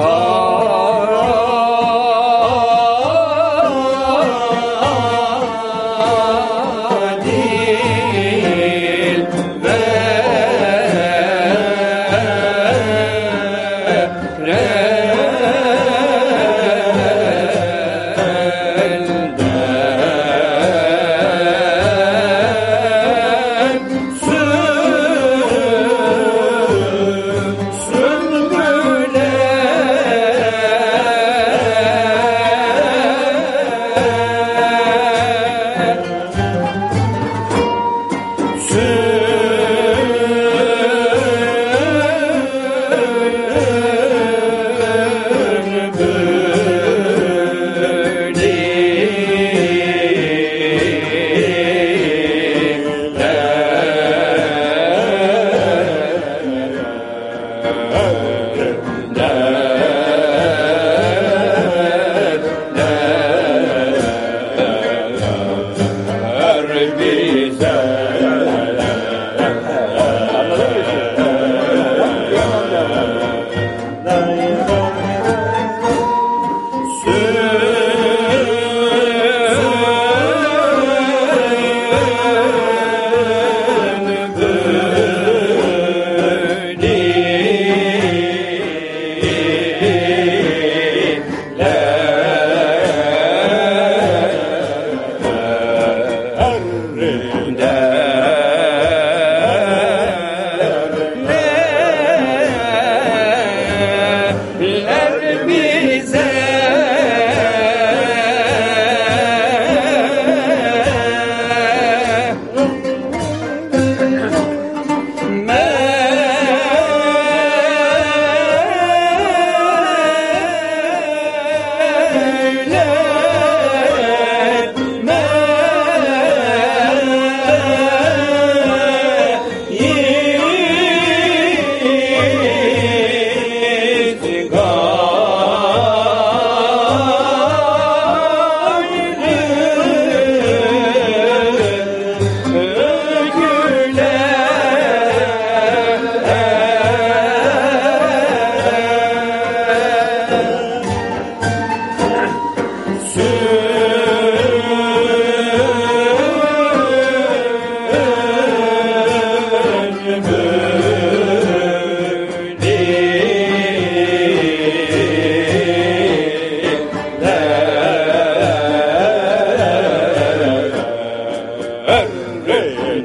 adil Henry,